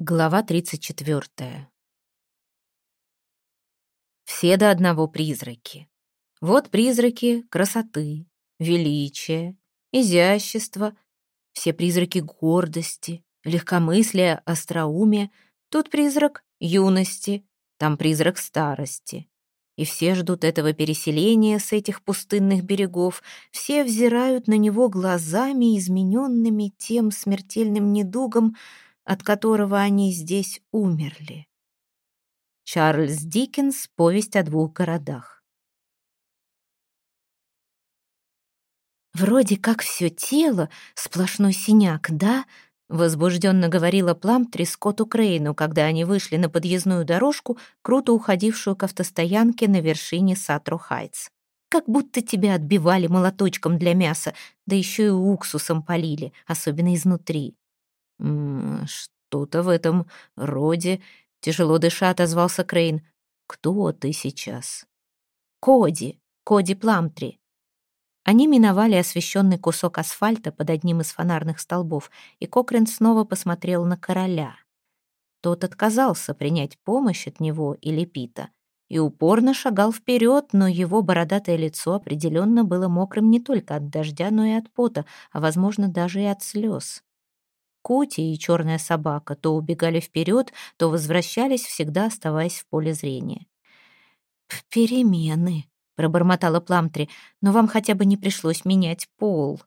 Глава 34. Все до одного призраки. Вот призраки красоты, величия, изящества, все призраки гордости, легкомыслия, остроумия. Тут призрак юности, там призрак старости. И все ждут этого переселения с этих пустынных берегов, все взирают на него глазами, измененными тем смертельным недугом, от которого они здесь умерли. Чарльз Диккенс «Повесть о двух городах». «Вроде как все тело — сплошной синяк, да?» — возбужденно говорила Пламтри Скотту Крейну, когда они вышли на подъездную дорожку, круто уходившую к автостоянке на вершине Сатро-Хайтс. «Как будто тебя отбивали молоточком для мяса, да еще и уксусом полили, особенно изнутри. «Что-то в этом роде», — тяжело дыша отозвался Крейн. «Кто ты сейчас?» «Коди, Коди Пламтри». Они миновали освещенный кусок асфальта под одним из фонарных столбов, и Кокрин снова посмотрел на короля. Тот отказался принять помощь от него или Пита и упорно шагал вперед, но его бородатое лицо определенно было мокрым не только от дождя, но и от пота, а, возможно, даже и от слез. Кути и черная собака то убегали вперед, то возвращались, всегда оставаясь в поле зрения. «Перемены», — пробормотала Пламтри, «но вам хотя бы не пришлось менять пол».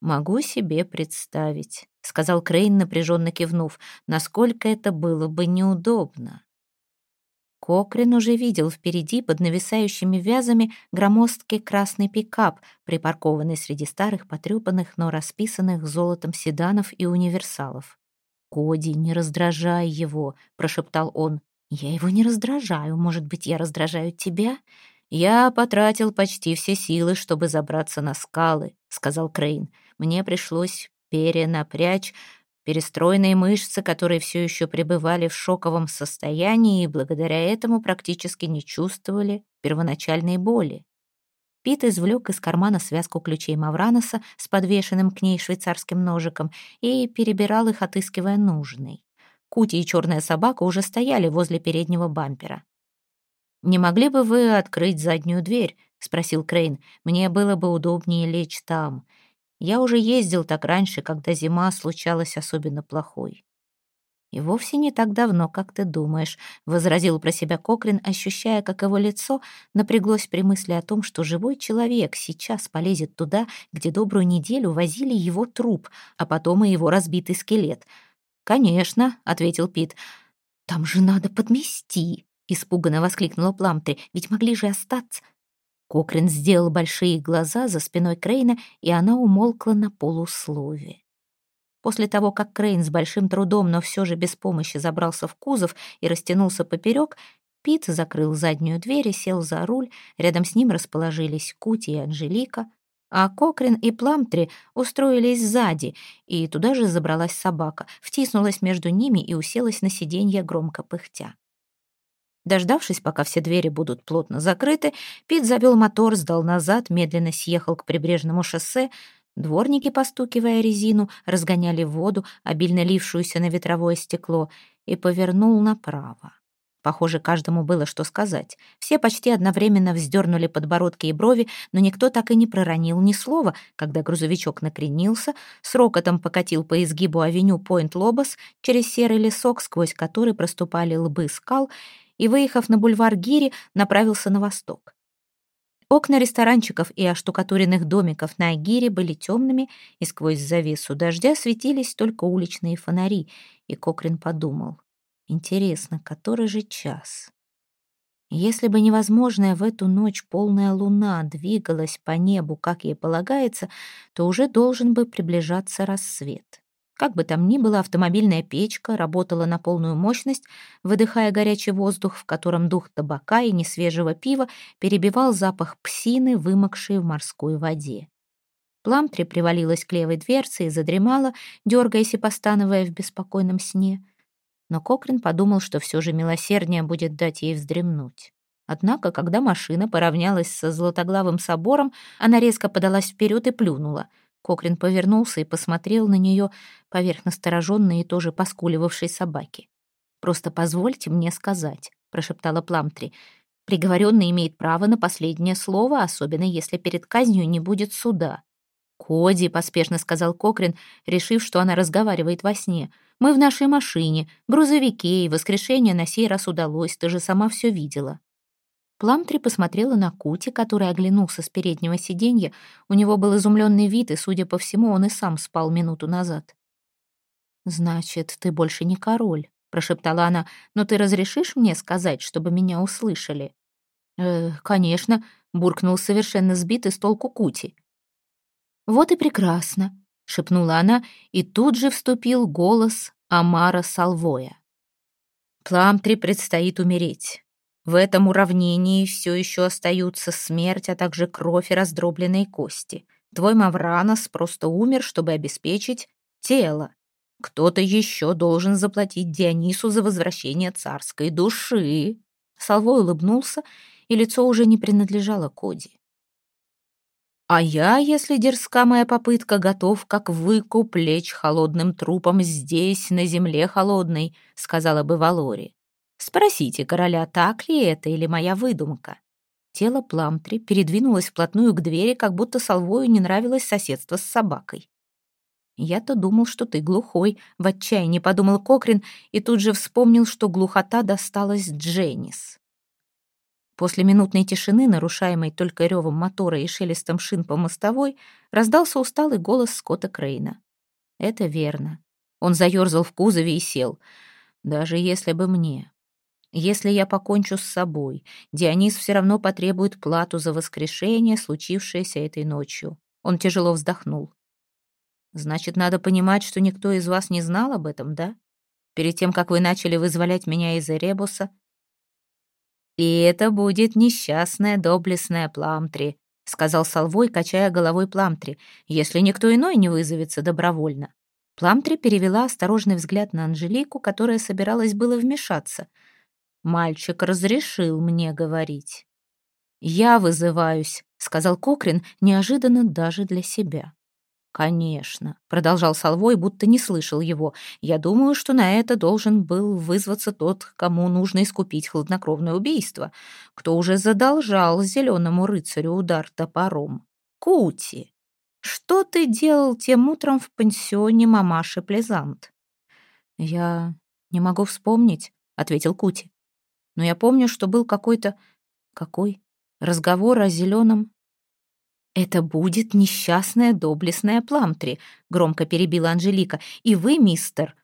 «Могу себе представить», — сказал Крейн, напряженно кивнув, «насколько это было бы неудобно». Кокрин уже видел впереди под нависающими вязами громоздкий красный пикап, припаркованный среди старых, потрепанных, но расписанных золотом седанов и универсалов. «Коди, не раздражай его», — прошептал он. «Я его не раздражаю. Может быть, я раздражаю тебя?» «Я потратил почти все силы, чтобы забраться на скалы», — сказал Крейн. «Мне пришлось перенапрячь перестроенные мышцы, которые все еще пребывали в шоковом состоянии и благодаря этому практически не чувствовали первоначальной боли. Пит извлек из кармана связку ключей Мавраноса с подвешенным к ней швейцарским ножиком и перебирал их, отыскивая нужный. Кути и черная собака уже стояли возле переднего бампера. «Не могли бы вы открыть заднюю дверь?» — спросил Крейн. «Мне было бы удобнее лечь там. Я уже ездил так раньше, когда зима случалась особенно плохой. «И вовсе не так давно, как ты думаешь», — возразил про себя Кокрин, ощущая, как его лицо напряглось при мысли о том, что живой человек сейчас полезет туда, где добрую неделю возили его труп, а потом и его разбитый скелет. «Конечно», — ответил Пит. «Там же надо подмести», — испуганно воскликнула Пламтри, «ведь могли же остаться...» Кокрин сделал большие глаза за спиной Крейна, и она умолкла на полуслове. После того, как Крейн с большим трудом, но все же без помощи забрался в кузов и растянулся поперек, Пит закрыл заднюю дверь и сел за руль, рядом с ним расположились Кути и Анжелика, а Кокрин и Пламтри устроились сзади, и туда же забралась собака, втиснулась между ними и уселась на сиденье громко пыхтя. Дождавшись, пока все двери будут плотно закрыты, Пит завел мотор, сдал назад, медленно съехал к прибрежному шоссе. Дворники, постукивая резину, разгоняли воду, обильно лившуюся на ветровое стекло, и повернул направо. Похоже, каждому было что сказать. Все почти одновременно вздернули подбородки и брови, но никто так и не проронил ни слова, когда грузовичок накренился, с рокотом покатил по изгибу авеню Пойнт-Лобос через серый лесок, сквозь который проступали лбы скал, и, выехав на бульвар Гири, направился на восток. Окна ресторанчиков и оштукатуренных домиков на Агире были темными, и сквозь завесу дождя светились только уличные фонари, и Кокрин подумал, интересно, который же час? Если бы невозможная в эту ночь полная луна двигалась по небу, как ей полагается, то уже должен бы приближаться рассвет. Как бы там ни было, автомобильная печка работала на полную мощность, выдыхая горячий воздух, в котором дух табака и несвежего пива перебивал запах псины, вымокшей в морской воде. Пламтри привалилась к левой дверце и задремала, дергаясь и постановая в беспокойном сне. Но Кокрин подумал, что все же милосерднее будет дать ей вздремнуть. Однако, когда машина поравнялась со золотоглавым собором, она резко подалась вперед и плюнула — Кокрин повернулся и посмотрел на нее поверх настороженной и тоже поскуливавшей собаки. «Просто позвольте мне сказать», — прошептала Пламтри. «Приговоренный имеет право на последнее слово, особенно если перед казнью не будет суда». «Коди», — поспешно сказал Кокрин, решив, что она разговаривает во сне. «Мы в нашей машине, грузовике, и воскрешение на сей раз удалось, ты же сама все видела». Пламтри посмотрела на Кути, который оглянулся с переднего сиденья. У него был изумленный вид, и, судя по всему, он и сам спал минуту назад. «Значит, ты больше не король», — прошептала она, «но ты разрешишь мне сказать, чтобы меня услышали?» «Э, конечно», — буркнул совершенно сбитый с толку Кути. «Вот и прекрасно», — шепнула она, и тут же вступил голос Амара Салвоя. «Пламтри предстоит умереть. В этом уравнении все еще остаются смерть, а также кровь и раздробленные кости. Твой Мавранос просто умер, чтобы обеспечить тело. Кто-то еще должен заплатить Дионису за возвращение царской души. Салвой улыбнулся, и лицо уже не принадлежало Коди. А я, если дерзка моя попытка, готов, как выкуп, лечь холодным трупом здесь, на земле холодной, сказала бы Валори. Спросите короля, так ли это или моя выдумка. Тело Пламтри передвинулось вплотную к двери, как будто Салвою не нравилось соседство с собакой. «Я-то думал, что ты глухой», — в отчаянии подумал Кокрин и тут же вспомнил, что глухота досталась Дженнис. После минутной тишины, нарушаемой только ревом мотора и шелестом шин по мостовой, раздался усталый голос Скотта Крейна. «Это верно». Он заерзал в кузове и сел. «Даже если бы мне, если я покончу с собой, Дионис все равно потребует плату за воскрешение, случившееся этой ночью. Он тяжело вздохнул. Значит, надо понимать, что никто из вас не знал об этом, да? Перед тем, как вы начали вызволять меня из Эребуса. И это будет несчастная доблестная Пламтри, сказал Салвой, качая головой Пламтри, если никто иной не вызовется добровольно. Пламтри перевела осторожный взгляд на Анжелику, которая собиралась было вмешаться — Мальчик разрешил мне говорить. «Я вызываюсь», — сказал Кокрин, неожиданно даже для себя. «Конечно», — продолжал Салвой, будто не слышал его. «Я думаю, что на это должен был вызваться тот, кому нужно искупить хладнокровное убийство, кто уже задолжал зеленому рыцарю удар топором. Кути, что ты делал тем утром в пансионе мамаши Плезант?» «Я не могу вспомнить», — ответил Кути но я помню, что был какой-то... Какой? Разговор о зеленом... «Это будет несчастная доблестная Пламтри», — громко перебила Анжелика. «И вы, мистер.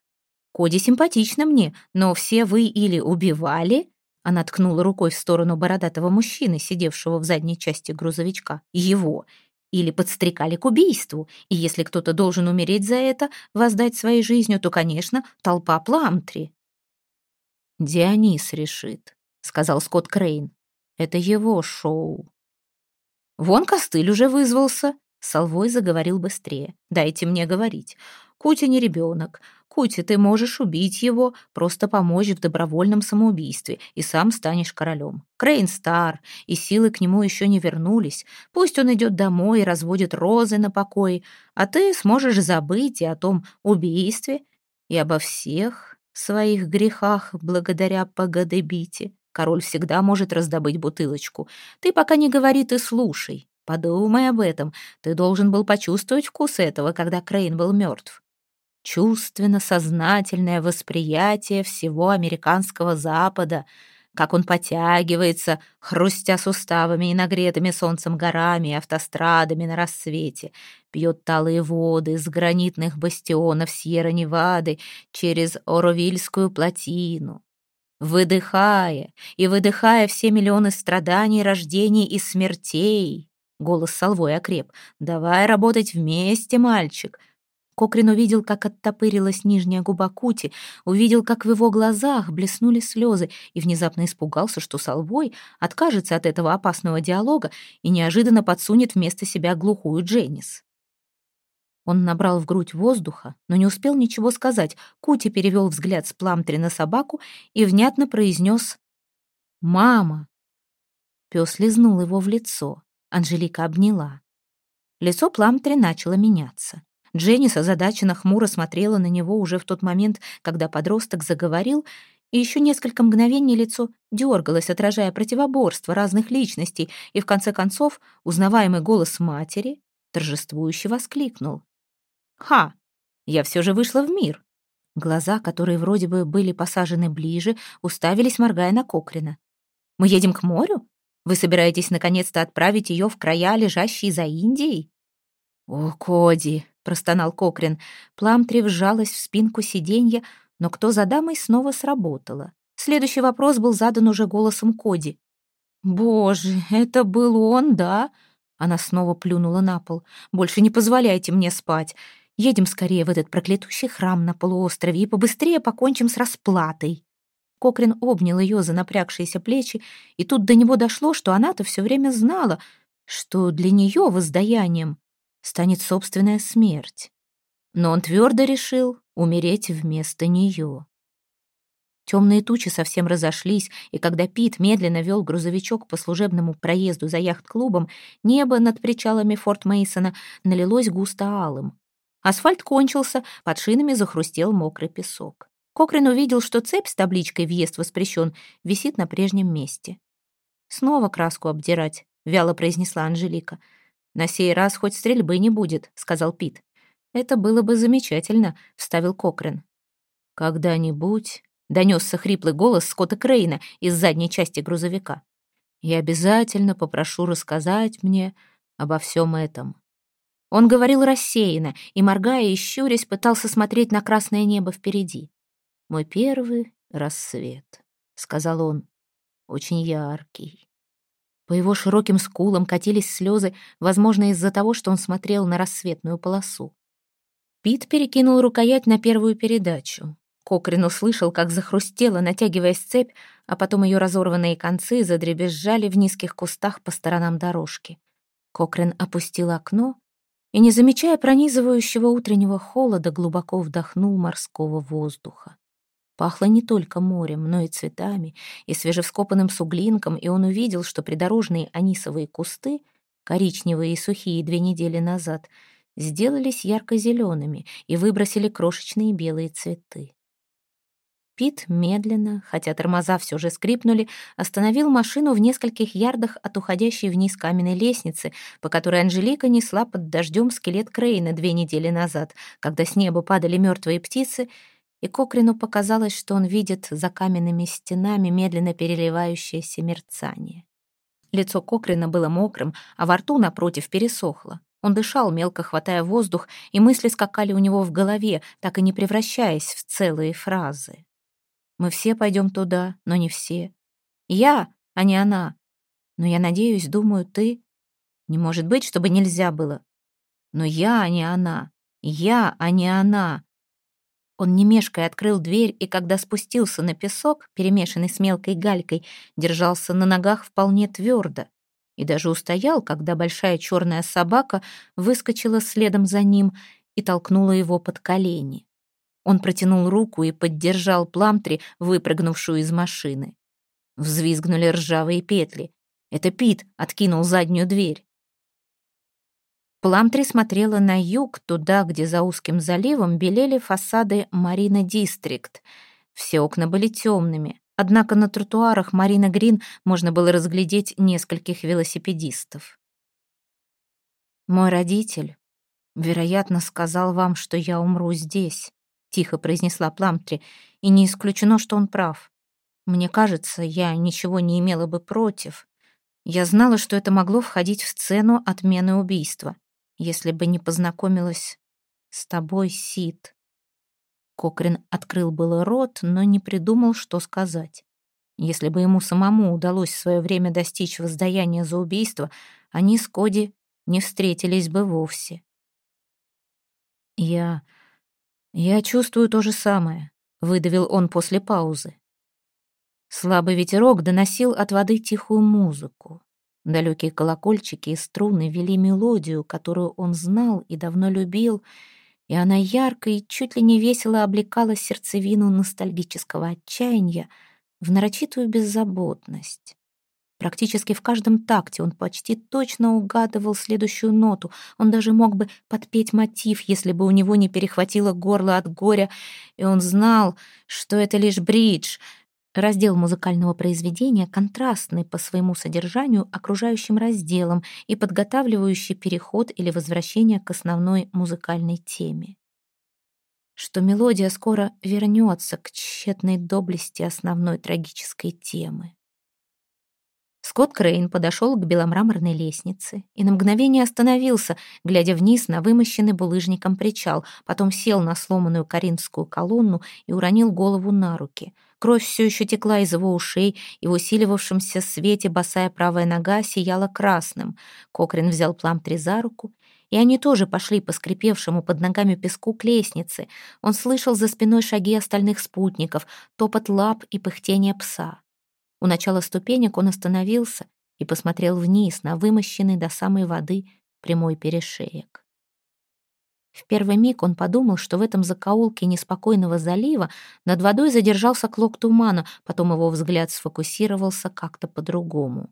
Коди симпатично мне, но все вы или убивали...» Она ткнула рукой в сторону бородатого мужчины, сидевшего в задней части грузовичка. «Его. Или подстрекали к убийству. И если кто-то должен умереть за это, воздать своей жизнью, то, конечно, толпа Пламтри». «Дионис решит», — сказал Скотт Крейн. «Это его шоу». «Вон костыль уже вызвался», — Салвой заговорил быстрее. «Дайте мне говорить. Кути не ребенок. Кути, ты можешь убить его, просто помочь в добровольном самоубийстве, и сам станешь королем. Крейн стар, и силы к нему еще не вернулись. Пусть он идет домой и разводит розы на покое, а ты сможешь забыть и о том убийстве, и обо всех, своих грехах благодаря Пагадебите. Король всегда может раздобыть бутылочку. Ты пока не говори, ты слушай. Подумай об этом. Ты должен был почувствовать вкус этого, когда Крейн был мертв. Чувственно-сознательное восприятие всего американского Запада — как он потягивается, хрустя суставами и нагретыми солнцем горами и автострадами на рассвете, пьет талые воды с гранитных бастионов Сьерра-Невады через Оровильскую плотину, выдыхая и выдыхая все миллионы страданий, рождений и смертей. Голос Салвой окреп. «Давай работать вместе, мальчик. Кокрин увидел, как оттопырилась нижняя губа Кути, увидел, как в его глазах блеснули слезы, и внезапно испугался, что Салвой откажется от этого опасного диалога и неожиданно подсунет вместо себя глухую Дженнис. Он набрал в грудь воздуха, но не успел ничего сказать. Кути перевел взгляд с Пламтри на собаку и внятно произнес «Мама!». Пес лизнул его в лицо. Анжелика обняла. Лицо Пламтри начало меняться. Дженнис озадаченно хмуро смотрела на него уже в тот момент, когда подросток заговорил, и еще несколько мгновений лицо дергалось, отражая противоборство разных личностей, и в конце концов узнаваемый голос матери торжествующе воскликнул. «Ха! Я все же вышла в мир!» Глаза, которые вроде бы были посажены ближе, уставились, моргая на Кокрина. «Мы едем к морю? Вы собираетесь наконец-то отправить ее в края, лежащие за Индией?» «О, Коди!» — простонал Кокрин. Пламтри вжалась в спинку сиденья, но кто за дамой снова сработало. Следующий вопрос был задан уже голосом Коди. «Боже, это был он, да?» Она снова плюнула на пол. «Больше не позволяйте мне спать. Едем скорее в этот проклятущий храм на полуострове и побыстрее покончим с расплатой». Кокрин обнял ее за напрягшиеся плечи, и тут до него дошло, что она-то все время знала, что для нее воздаянием станет собственная смерть. Но он твердо решил умереть вместо нее. Темные тучи совсем разошлись, и когда Пит медленно вел грузовичок по служебному проезду за яхт-клубом, небо над причалами Форт Мейсона налилось густо алым. Асфальт кончился, под шинами захрустел мокрый песок. Кокрин увидел, что цепь с табличкой «Въезд воспрещен» висит на прежнем месте. «Снова краску обдирать», — вяло произнесла Анжелика. «На сей раз хоть стрельбы не будет», — сказал Пит. «Это было бы замечательно», — вставил Кокрин. «Когда-нибудь», — донесся хриплый голос Скотта Крейна из задней части грузовика. «Я обязательно попрошу рассказать мне обо всем этом». Он говорил рассеянно и, моргая и щурясь, пытался смотреть на красное небо впереди. «Мой первый рассвет», — сказал он, — «очень яркий». По его широким скулам катились слезы, возможно, из-за того, что он смотрел на рассветную полосу. Пит перекинул рукоять на первую передачу. Кокрин услышал, как захрустела, натягиваясь цепь, а потом ее разорванные концы задребезжали в низких кустах по сторонам дорожки. Кокрин опустил окно и, не замечая пронизывающего утреннего холода, глубоко вдохнул морского воздуха. Пахло не только морем, но и цветами, и свежевскопанным суглинком, и он увидел, что придорожные анисовые кусты, коричневые и сухие две недели назад, сделались ярко-зелеными и выбросили крошечные белые цветы. Пит медленно, хотя тормоза все же скрипнули, остановил машину в нескольких ярдах от уходящей вниз каменной лестницы, по которой Анжелика несла под дождем скелет Крейна две недели назад, когда с неба падали мертвые птицы — и Кокрину показалось, что он видит за каменными стенами медленно переливающееся мерцание. Лицо Кокрина было мокрым, а во рту, напротив, пересохло. Он дышал, мелко хватая воздух, и мысли скакали у него в голове, так и не превращаясь в целые фразы. «Мы все пойдем туда, но не все. Я, а не она. Но я надеюсь, думаю, ты...» «Не может быть, чтобы нельзя было. Но я, а не она. Я, а не она. Он не мешкая открыл дверь, и когда спустился на песок, перемешанный с мелкой галькой, держался на ногах вполне твердо. И даже устоял, когда большая черная собака выскочила следом за ним и толкнула его под колени. Он протянул руку и поддержал Пламтри, выпрыгнувшую из машины. Взвизгнули ржавые петли. Это Пит откинул заднюю дверь. Пламтри смотрела на юг, туда, где за узким заливом белели фасады Марина Дистрикт. Все окна были темными, однако на тротуарах Марина Грин можно было разглядеть нескольких велосипедистов. «Мой родитель, вероятно, сказал вам, что я умру здесь», — тихо произнесла Пламтри, «и не исключено, что он прав. Мне кажется, я ничего не имела бы против. Я знала, что это могло входить в сцену отмены убийства если бы не познакомилась с тобой, Сид». Кокрин открыл было рот, но не придумал, что сказать. Если бы ему самому удалось в свое время достичь воздаяния за убийство, они с Коди не встретились бы вовсе. «Я... я чувствую то же самое», — выдавил он после паузы. Слабый ветерок доносил от воды тихую музыку. Далекие колокольчики и струны вели мелодию, которую он знал и давно любил, и она ярко и чуть ли не весело облекала сердцевину ностальгического отчаяния в нарочитую беззаботность. Практически в каждом такте он почти точно угадывал следующую ноту. Он даже мог бы подпеть мотив, если бы у него не перехватило горло от горя, и он знал, что это лишь бридж, раздел музыкального произведения, контрастный по своему содержанию окружающим разделам и подготавливающий переход или возвращение к основной музыкальной теме. Что мелодия скоро вернется к тщетной доблести основной трагической темы. Скотт Крейн подошел к беломраморной лестнице и на мгновение остановился, глядя вниз на вымощенный булыжником причал, потом сел на сломанную коринфскую колонну и уронил голову на руки. Кровь все еще текла из его ушей, и в усиливавшемся свете босая правая нога сияла красным. Кокрин взял Пламтри за руку, и они тоже пошли по скрипевшему под ногами песку к лестнице. Он слышал за спиной шаги остальных спутников, топот лап и пыхтение пса. У начала ступенек он остановился и посмотрел вниз на вымощенный до самой воды прямой перешеек. В первый миг он подумал, что в этом закоулке неспокойного залива над водой задержался клок тумана, потом его взгляд сфокусировался как-то по-другому.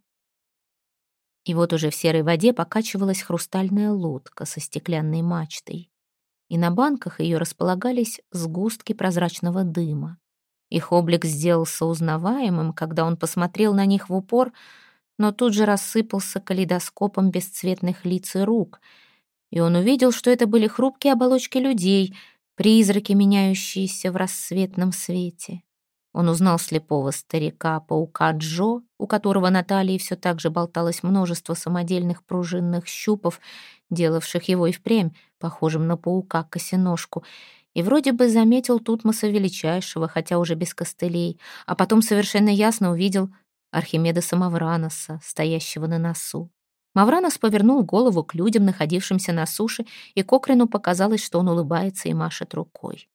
И вот уже в серой воде покачивалась хрустальная лодка со стеклянной мачтой, и на банках ее располагались сгустки прозрачного дыма. Их облик сделался узнаваемым, когда он посмотрел на них в упор, но тут же рассыпался калейдоскопом бесцветных лиц и рук, и он увидел, что это были хрупкие оболочки людей, призраки, меняющиеся в рассветном свете. Он узнал слепого старика-паука Джо, у которого на талии все так же болталось множество самодельных пружинных щупов, делавших его и впрямь похожим на паука-косиножку, и вроде бы заметил Тутмоса Величайшего, хотя уже без костылей, а потом совершенно ясно увидел Архимеда Самовраноса, стоящего на носу. Мавранос повернул голову к людям, находившимся на суше, и Кокрину показалось, что он улыбается и машет рукой.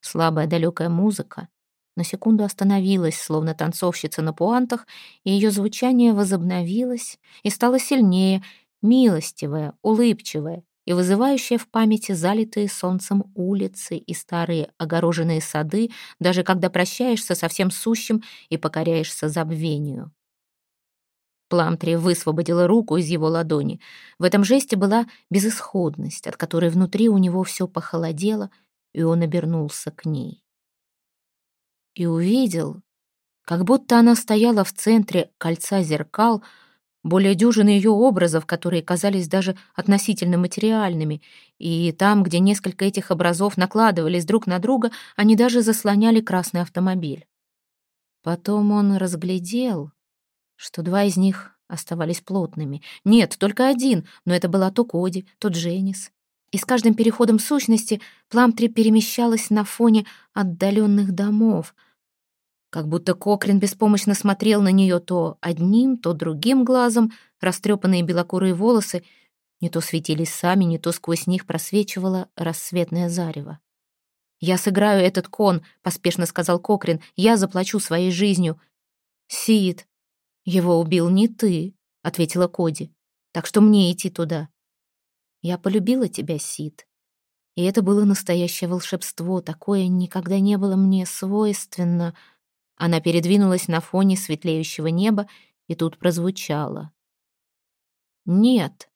Слабая далекая музыка на секунду остановилась, словно танцовщица на пуантах, и ее звучание возобновилось и стало сильнее, милостивое, улыбчивое, и вызывающая в памяти залитые солнцем улицы и старые огороженные сады, даже когда прощаешься со всем сущим и покоряешься забвению. Пламтри высвободила руку из его ладони. В этом жесте была безысходность, от которой внутри у него все похолодело, и он обернулся к ней. И увидел, как будто она стояла в центре кольца зеркал, более дюжины ее образов, которые казались даже относительно материальными, и там, где несколько этих образов накладывались друг на друга, они даже заслоняли красный автомобиль. Потом он разглядел, что два из них оставались плотными. Нет, только один, но это была то Коди, то Дженнис. И с каждым переходом сущности Пламтри перемещалась на фоне отдаленных домов — как будто Кокрин беспомощно смотрел на нее то одним, то другим глазом, растрепанные белокурые волосы не то светились сами, не то сквозь них просвечивало рассветное зарево. «Я сыграю этот кон», — поспешно сказал Кокрин, — «я заплачу своей жизнью». «Сид, его убил не ты», — ответила Коди, — «так что мне идти туда». «Я полюбила тебя, Сид, и это было настоящее волшебство, такое никогда не было мне свойственно», она передвинулась на фоне светлеющего неба, и тут прозвучало. «Нет»,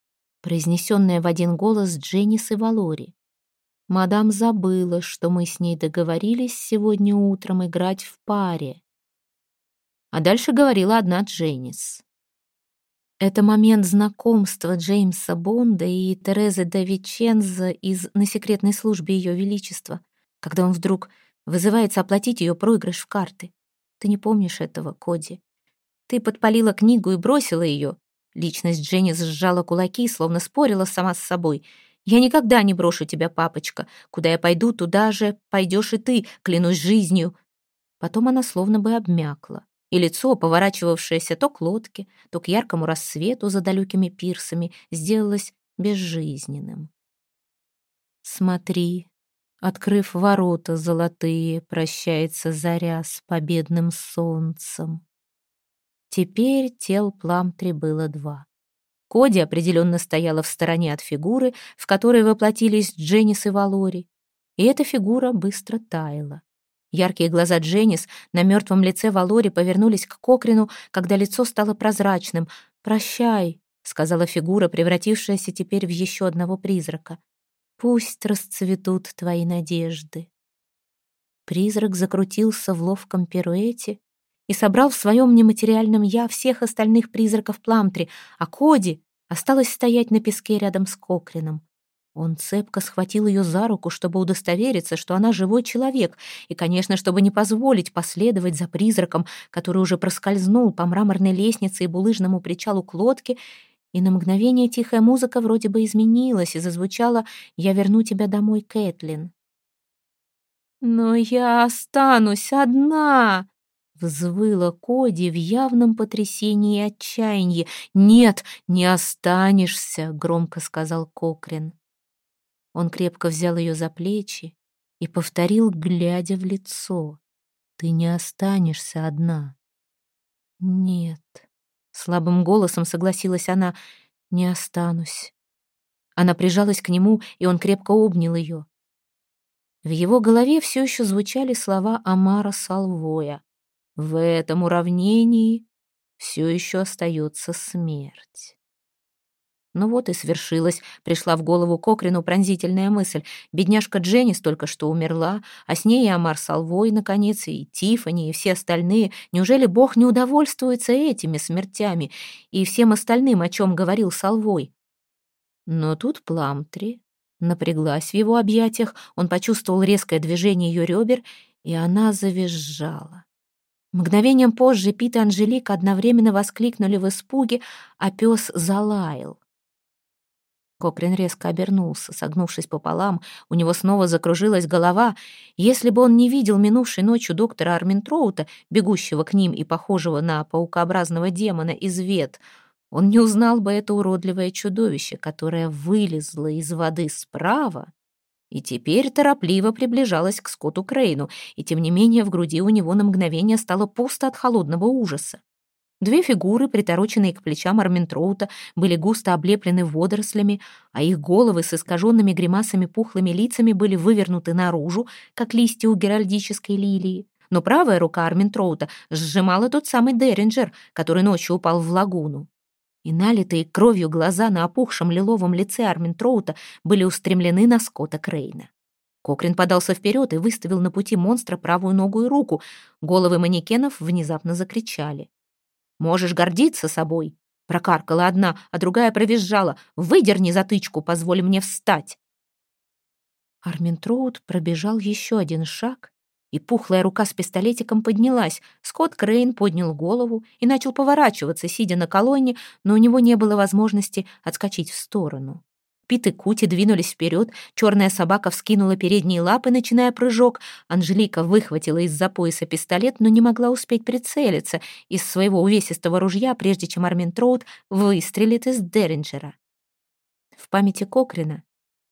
произнесенная в один голос Дженнис и Валори. «Мадам забыла, что мы с ней договорились сегодня утром играть в паре». А дальше говорила одна Дженнис. Это момент знакомства Джеймса Бонда и Терезы де Виченза из «На секретной службе Ее Величества», когда он вдруг вызывается оплатить ее проигрыш в карты. Ты не помнишь этого, Коди. Ты подпалила книгу и бросила ее. Личность Дженни сжала кулаки, словно спорила сама с собой. «Я никогда не брошу тебя, папочка. Куда я пойду, туда же пойдешь и ты, клянусь жизнью». Потом она словно бы обмякла, и лицо, поворачивавшееся то к лодке, то к яркому рассвету за далекими пирсами, сделалось безжизненным. «Смотри, Открыв ворота золотые, прощается заря с победным солнцем. Теперь тел Пламтри было два. Коди определенно стояла в стороне от фигуры, в которой воплотились Дженнис и Валори, и эта фигура быстро таяла. Яркие глаза Дженнис на мертвом лице Валори повернулись к Кокрину, когда лицо стало прозрачным. «Прощай», — сказала фигура, превратившаяся теперь в еще одного призрака. «Пусть расцветут твои надежды». Призрак закрутился в ловком пируэте и собрал в своем нематериальном «я» всех остальных призраков Пламтри, а Коди осталась стоять на песке рядом с Кокрином. Он цепко схватил ее за руку, чтобы удостовериться, что она живой человек, и, конечно, чтобы не позволить последовать за призраком, который уже проскользнул по мраморной лестнице и булыжному причалу к лодке, и на мгновение тихая музыка вроде бы изменилась и зазвучала «Я верну тебя домой, Кэтлин». «Но я останусь одна!» Взвыла Коди в явном потрясении и отчаянии. «Нет, не останешься!» — громко сказал Кокрин. Он крепко взял ее за плечи и повторил, глядя в лицо. «Ты не останешься одна». «Нет», — слабым голосом согласилась она, — «не останусь». Она прижалась к нему, и он крепко обнял ее. В его голове все еще звучали слова Амара Салвоя. «В этом уравнении все еще остается смерть». Ну вот и свершилось, пришла в голову Кокрину пронзительная мысль. Бедняжка Дженнис только что умерла, а с ней и Амар Салвой, наконец, и Тифани, и все остальные. Неужели Бог не удовольствуется этими смертями и всем остальным, о чем говорил Салвой? Но тут Пламтри напряглась в его объятиях, он почувствовал резкое движение ее ребер, и она завизжала. Мгновением позже Пит и Анжелика одновременно воскликнули в испуге, а пес залаял. Кокрин резко обернулся, согнувшись пополам, у него снова закружилась голова. Если бы он не видел минувшей ночью доктора Арминтроута, бегущего к ним и похожего на паукообразного демона из вет, он не узнал бы это уродливое чудовище, которое вылезло из воды справа и теперь торопливо приближалось к Скотту Крейну, и тем не менее в груди у него на мгновение стало пусто от холодного ужаса. Две фигуры, притороченные к плечам Арментроута, были густо облеплены водорослями, а их головы с искаженными гримасами пухлыми лицами были вывернуты наружу, как листья у геральдической лилии. Но правая рука Арментроута сжимала тот самый Деринджер, который ночью упал в лагуну. И налитые кровью глаза на опухшем лиловом лице Арментроута были устремлены на Скотта Крейна. Кокрин подался вперед и выставил на пути монстра правую ногу и руку. Головы манекенов внезапно закричали. Можешь гордиться собой. Прокаркала одна, а другая провизжала. Выдерни затычку, позволь мне встать. Армин Троуд пробежал еще один шаг, и пухлая рука с пистолетиком поднялась. Скотт Крейн поднял голову и начал поворачиваться, сидя на колонне, но у него не было возможности отскочить в сторону. Пит и Кути двинулись вперед, черная собака вскинула передние лапы, начиная прыжок. Анжелика выхватила из-за пояса пистолет, но не могла успеть прицелиться из своего увесистого ружья, прежде чем Армин Троуд выстрелит из Деринджера. В памяти Кокрина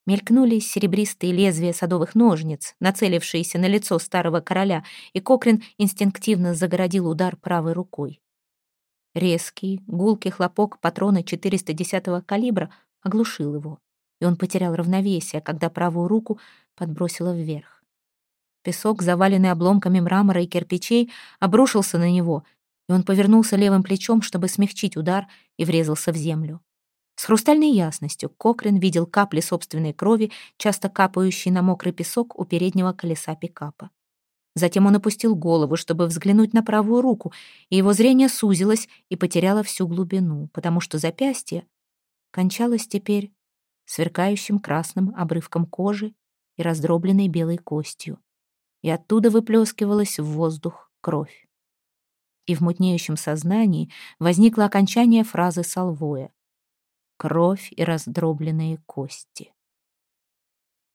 мелькнули серебристые лезвия садовых ножниц, нацелившиеся на лицо старого короля, и Кокрин инстинктивно загородил удар правой рукой. Резкий, гулкий хлопок патрона 410-го калибра оглушил его, и он потерял равновесие, когда правую руку подбросило вверх. Песок, заваленный обломками мрамора и кирпичей, обрушился на него, и он повернулся левым плечом, чтобы смягчить удар, и врезался в землю. С хрустальной ясностью Кокрин видел капли собственной крови, часто капающие на мокрый песок у переднего колеса пикапа. Затем он опустил голову, чтобы взглянуть на правую руку, и его зрение сузилось и потеряло всю глубину, потому что запястье кончалась теперь сверкающим красным обрывком кожи и раздробленной белой костью, и оттуда выплескивалась в воздух кровь. И в мутнеющем сознании возникло окончание фразы Салвоя «Кровь и раздробленные кости».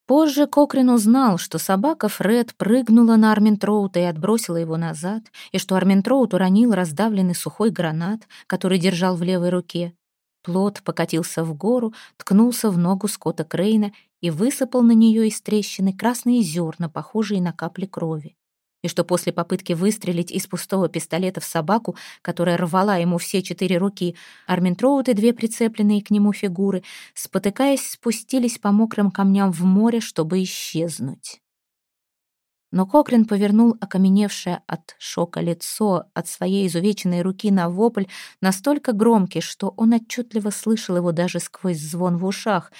Позже Кокрин узнал, что собака Фред прыгнула на Арминтроута и отбросила его назад, и что Арминтроут уронил раздавленный сухой гранат, который держал в левой руке, Плод покатился в гору, ткнулся в ногу Скотта Крейна и высыпал на нее из трещины красные зерна, похожие на капли крови. И что после попытки выстрелить из пустого пистолета в собаку, которая рвала ему все четыре руки, Арминтроуд и две прицепленные к нему фигуры, спотыкаясь, спустились по мокрым камням в море, чтобы исчезнуть. Но Кокрин повернул окаменевшее от шока лицо от своей изувеченной руки на вопль настолько громкий, что он отчетливо слышал его даже сквозь звон в ушах.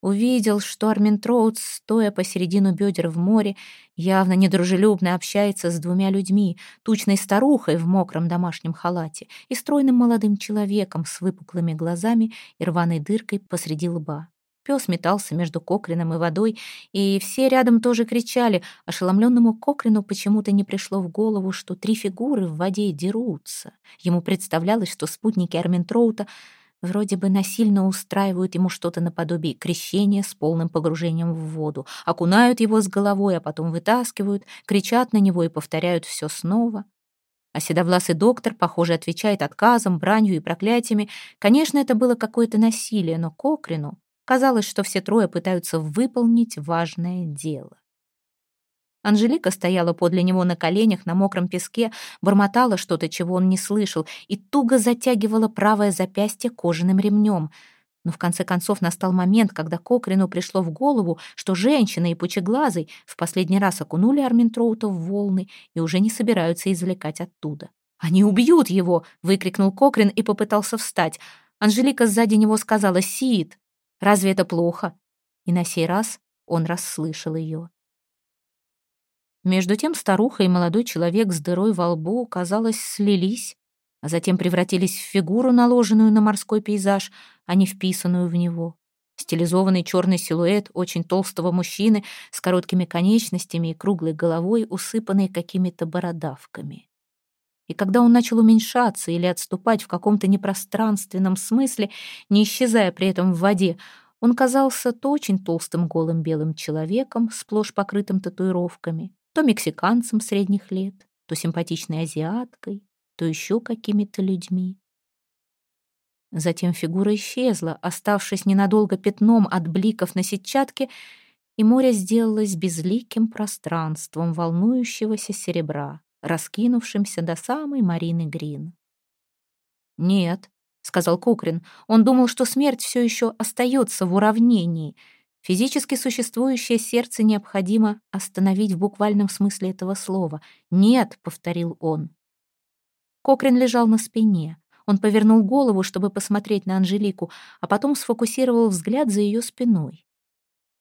Увидел, что Армин Троуд, стоя посередину бедер в море, явно недружелюбно общается с двумя людьми, тучной старухой в мокром домашнем халате и стройным молодым человеком с выпуклыми глазами и рваной дыркой посреди лба. Пес метался между Кокрином и водой, и все рядом тоже кричали. Ошеломленному Кокрину почему-то не пришло в голову, что три фигуры в воде дерутся. Ему представлялось, что спутники Арминтроута вроде бы насильно устраивают ему что-то наподобие крещения с полным погружением в воду, окунают его с головой, а потом вытаскивают, кричат на него и повторяют все снова. А седовласый доктор, похоже, отвечает отказом, бранью и проклятиями. Конечно, это было какое-то насилие, но Кокрину Казалось, что все трое пытаются выполнить важное дело. Анжелика стояла подле него на коленях на мокром песке, бормотала что-то, чего он не слышал, и туго затягивала правое запястье кожаным ремнем. Но в конце концов настал момент, когда Кокрину пришло в голову, что женщина и пучеглазый в последний раз окунули Арминтроута в волны и уже не собираются извлекать оттуда. «Они убьют его!» — выкрикнул Кокрин и попытался встать. Анжелика сзади него сказала «Сид!» Разве это плохо?» И на сей раз он расслышал ее. Между тем старуха и молодой человек с дырой во лбу, казалось, слились, а затем превратились в фигуру, наложенную на морской пейзаж, а не вписанную в него. Стилизованный черный силуэт очень толстого мужчины с короткими конечностями и круглой головой, усыпанной какими-то бородавками. И когда он начал уменьшаться или отступать в каком-то непространственном смысле, не исчезая при этом в воде, он казался то очень толстым голым белым человеком, сплошь покрытым татуировками, то мексиканцем средних лет, то симпатичной азиаткой, то еще какими-то людьми. Затем фигура исчезла, оставшись ненадолго пятном от бликов на сетчатке, и море сделалось безликим пространством волнующегося серебра раскинувшимся до самой Марины Грин. «Нет», — сказал Кокрин, — он думал, что смерть все еще остается в уравнении. Физически существующее сердце необходимо остановить в буквальном смысле этого слова. «Нет», — повторил он. Кокрин лежал на спине. Он повернул голову, чтобы посмотреть на Анжелику, а потом сфокусировал взгляд за ее спиной.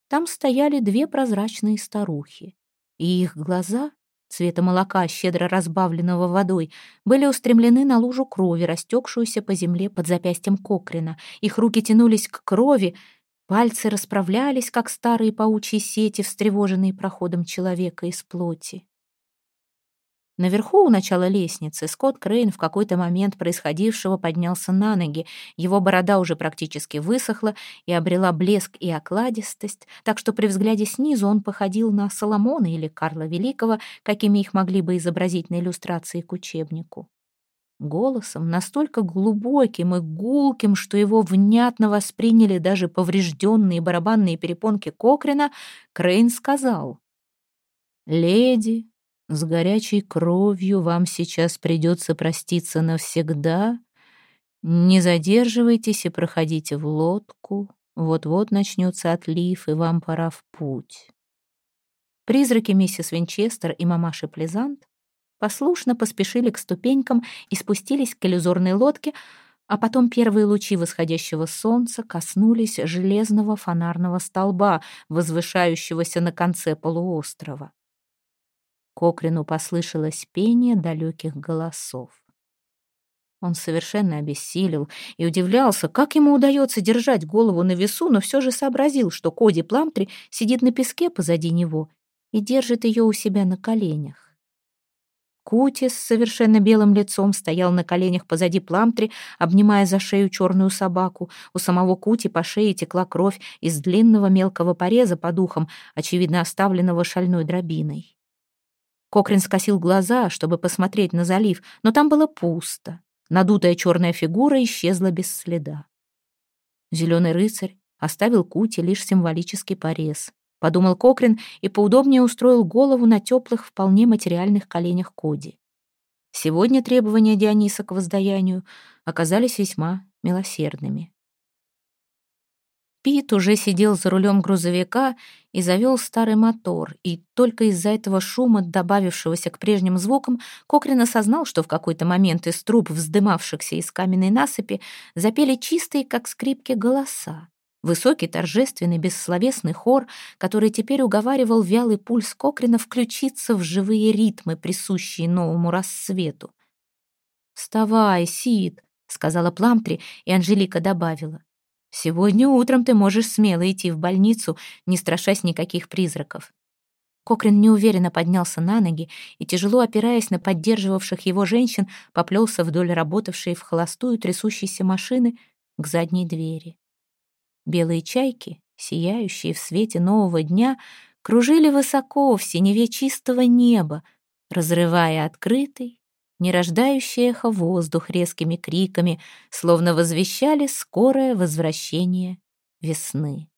Там стояли две прозрачные старухи, и их глаза цвета молока, щедро разбавленного водой, были устремлены на лужу крови, растекшуюся по земле под запястьем Кокрина. Их руки тянулись к крови, пальцы расправлялись, как старые паучьи сети, встревоженные проходом человека из плоти. Наверху у начала лестницы Скотт Крейн в какой-то момент происходившего поднялся на ноги. Его борода уже практически высохла и обрела блеск и окладистость, так что при взгляде снизу он походил на Соломона или Карла Великого, какими их могли бы изобразить на иллюстрации к учебнику. Голосом настолько глубоким и гулким, что его внятно восприняли даже поврежденные барабанные перепонки Кокрина, Крейн сказал «Леди, с горячей кровью вам сейчас придется проститься навсегда. Не задерживайтесь и проходите в лодку. Вот-вот начнется отлив, и вам пора в путь. Призраки миссис Винчестер и мамаши Плезант послушно поспешили к ступенькам и спустились к иллюзорной лодке, а потом первые лучи восходящего солнца коснулись железного фонарного столба, возвышающегося на конце полуострова. Кокрину послышалось пение далеких голосов. Он совершенно обессилел и удивлялся, как ему удается держать голову на весу, но все же сообразил, что Коди Пламтри сидит на песке позади него и держит ее у себя на коленях. Кути с совершенно белым лицом стоял на коленях позади Пламтри, обнимая за шею черную собаку. У самого Кути по шее текла кровь из длинного мелкого пореза по духам, очевидно оставленного шальной дробиной. Кокрин скосил глаза, чтобы посмотреть на залив, но там было пусто. Надутая черная фигура исчезла без следа. Зеленый рыцарь оставил Кути лишь символический порез. Подумал Кокрин и поудобнее устроил голову на теплых, вполне материальных коленях Коди. Сегодня требования Диониса к воздаянию оказались весьма милосердными. Пит уже сидел за рулем грузовика и завел старый мотор, и только из-за этого шума, добавившегося к прежним звукам, Кокрин осознал, что в какой-то момент из труб, вздымавшихся из каменной насыпи, запели чистые, как скрипки, голоса. Высокий, торжественный, бессловесный хор, который теперь уговаривал вялый пульс Кокрина включиться в живые ритмы, присущие новому рассвету. «Вставай, Сид», — сказала Пламтри, и Анжелика добавила. Сегодня утром ты можешь смело идти в больницу, не страшась никаких призраков». Кокрин неуверенно поднялся на ноги и, тяжело опираясь на поддерживавших его женщин, поплелся вдоль работавшей в холостую трясущейся машины к задней двери. Белые чайки, сияющие в свете нового дня, кружили высоко в синеве чистого неба, разрывая открытый, не рождающее эхо воздух резкими криками, словно возвещали скорое возвращение весны.